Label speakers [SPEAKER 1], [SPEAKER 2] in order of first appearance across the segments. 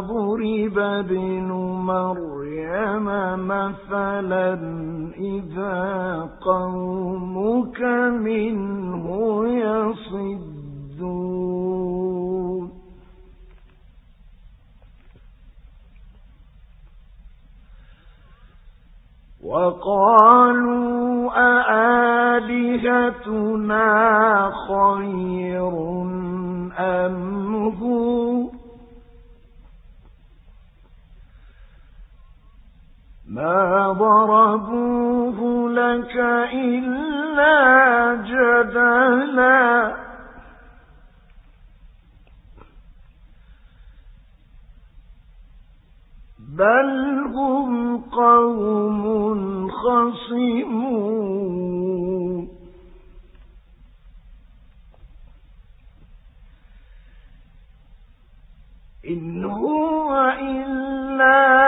[SPEAKER 1] ضرب ابن مريم مثلا إذا قومك منه يصدون وقالوا أآلهتنا خير أم هو ما ضربوه لك إلا جدلا بل هم قوم خصمون إن هو إلا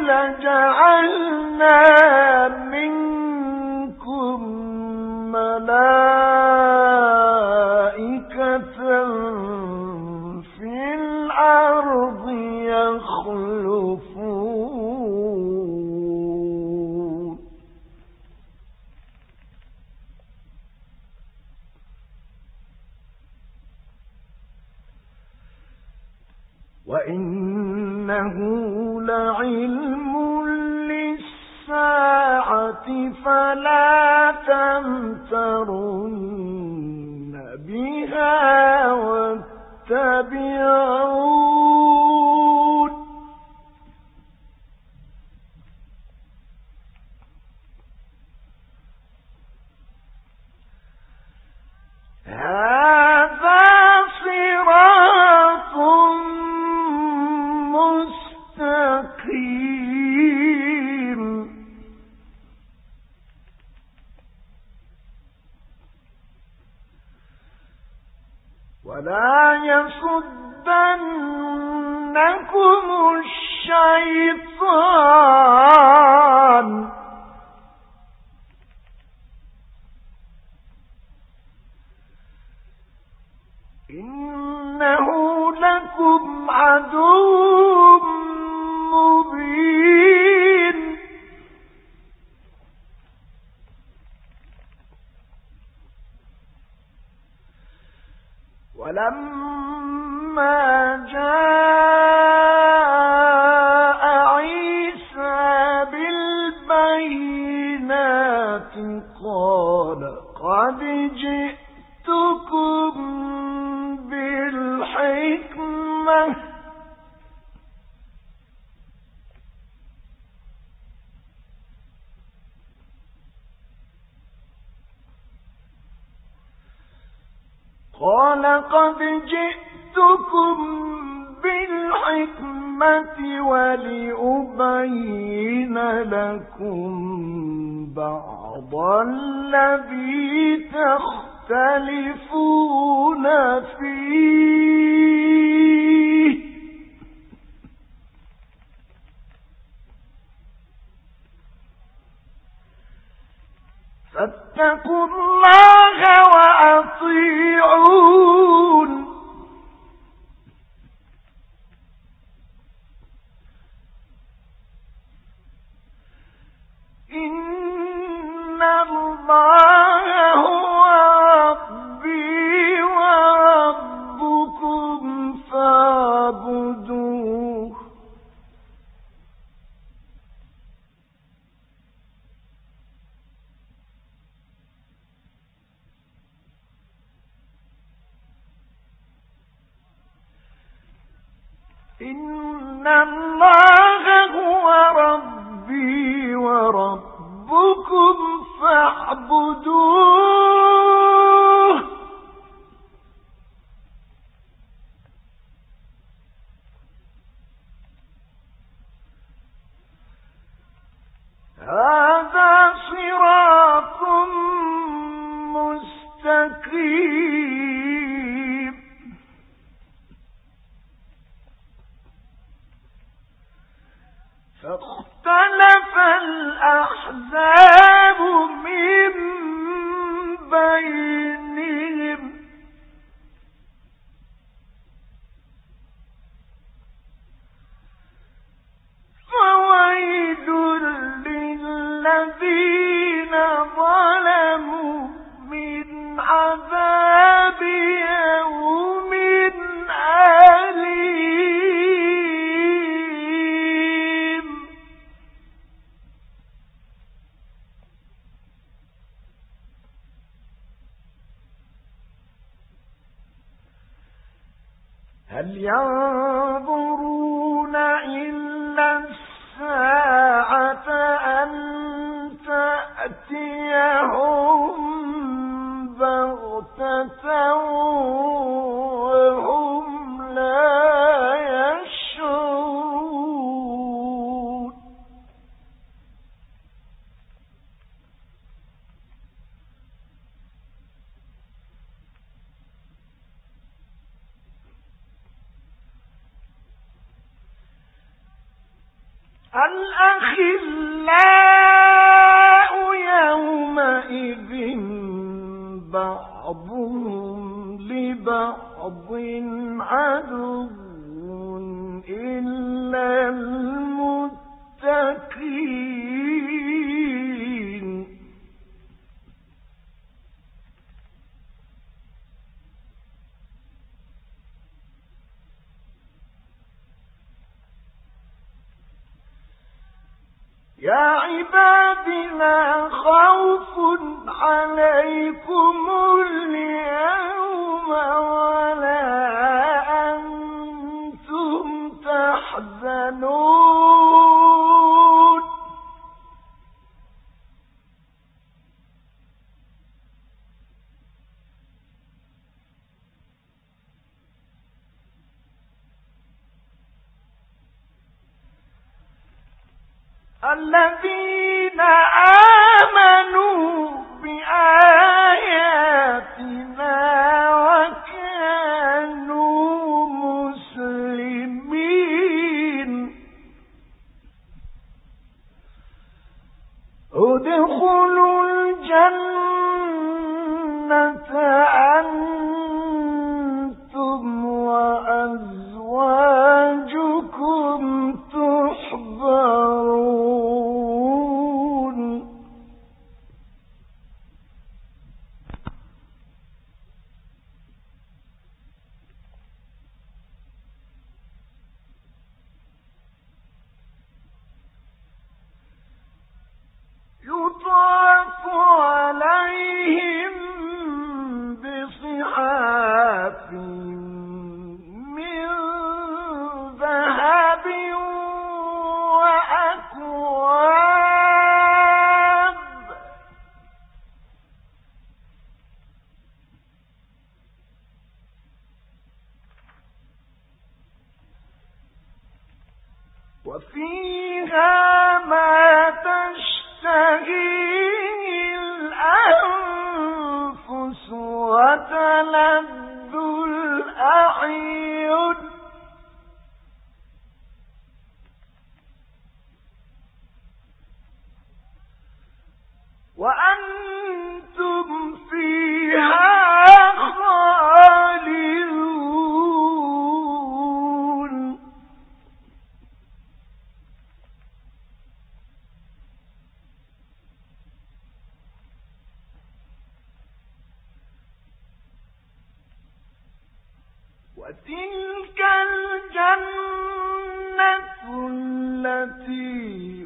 [SPEAKER 1] لجعلنا ولما جاء لأبين لكم بعض الذي تختلفون فيه يَوْمَ بعضهم لبعض عدو إلا المتقين يا عبادي لا خوف عليكم اليوم ولا أنتم تحزنون الذين وتلك الجنة التي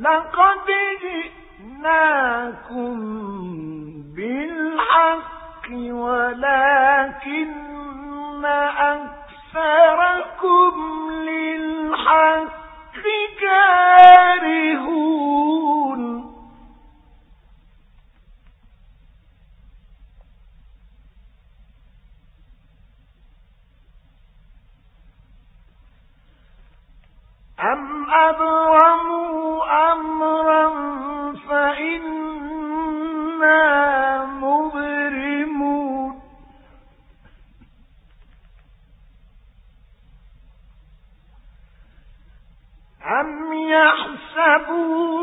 [SPEAKER 1] لقد جئناكم بالحق ولكن أكثركم للحق كارهون أم أبرموا أمرا فإنا مبرمون أم يحسبون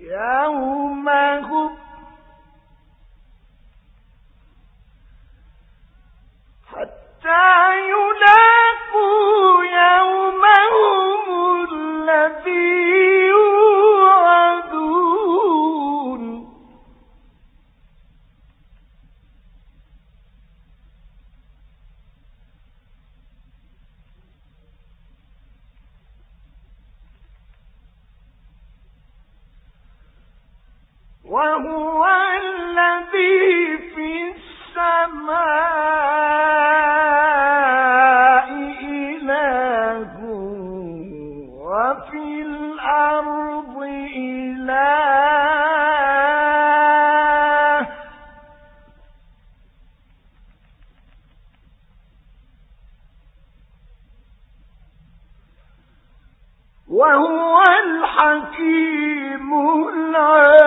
[SPEAKER 1] يوم وهو الحكيم العليم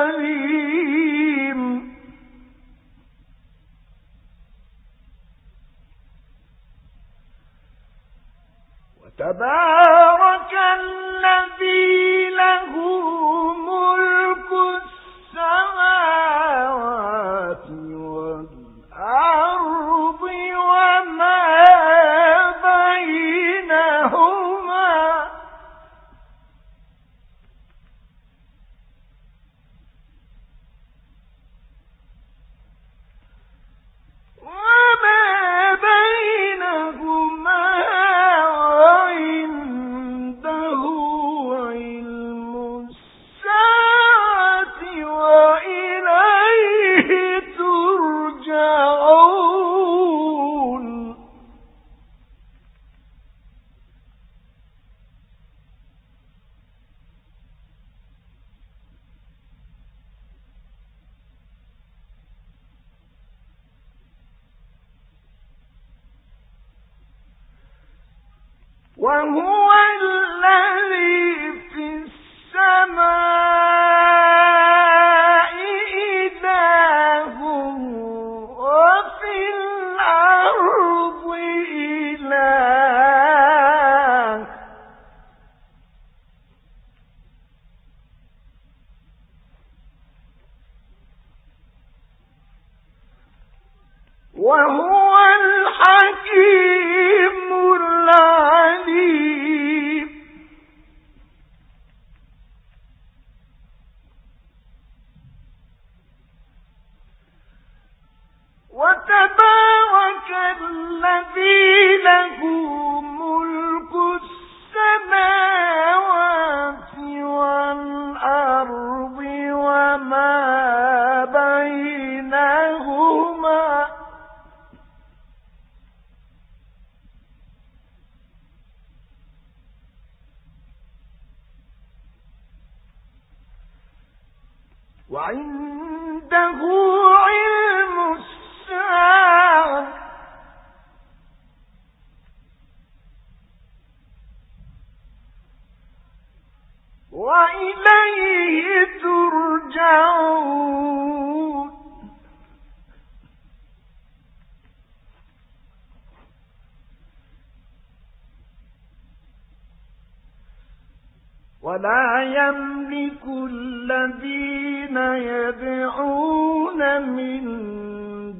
[SPEAKER 1] ولا يملك الذين يدعون من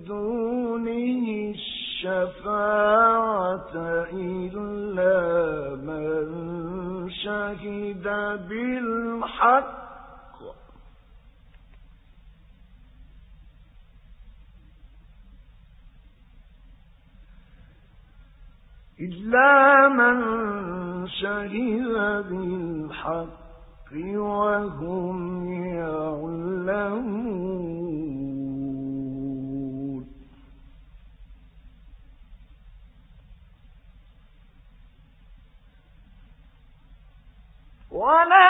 [SPEAKER 1] دونه الشفاعة إلا من شهد بالحق إلا من شهد بالحق وهم يعلمون ولا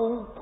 [SPEAKER 1] ربكم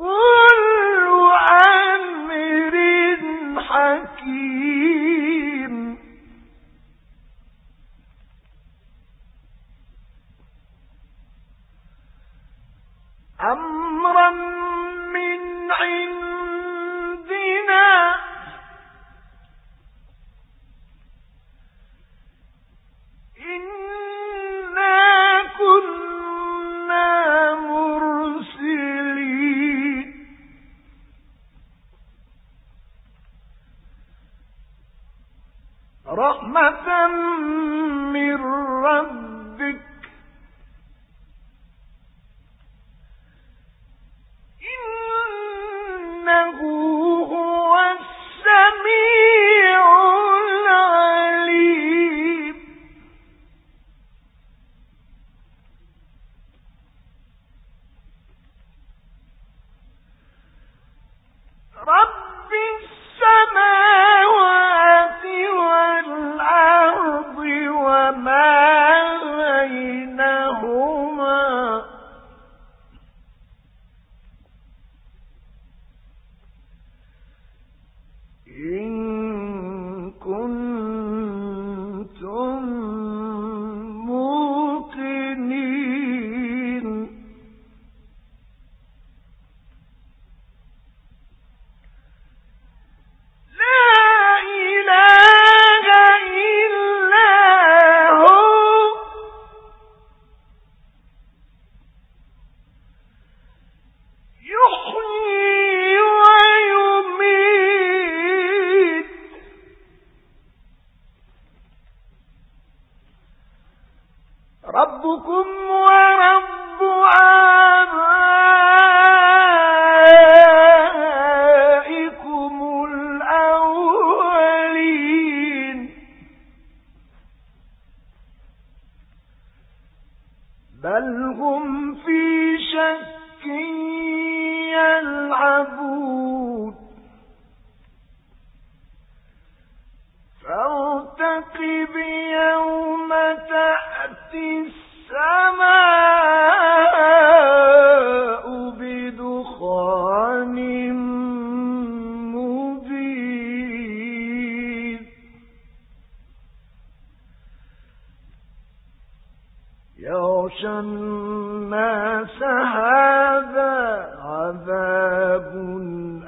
[SPEAKER 1] يغشى الناس هذا عذاب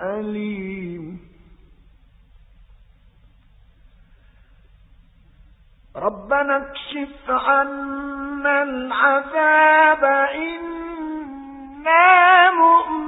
[SPEAKER 1] أليم ربنا اكشف عنا العذاب إنا مؤمنون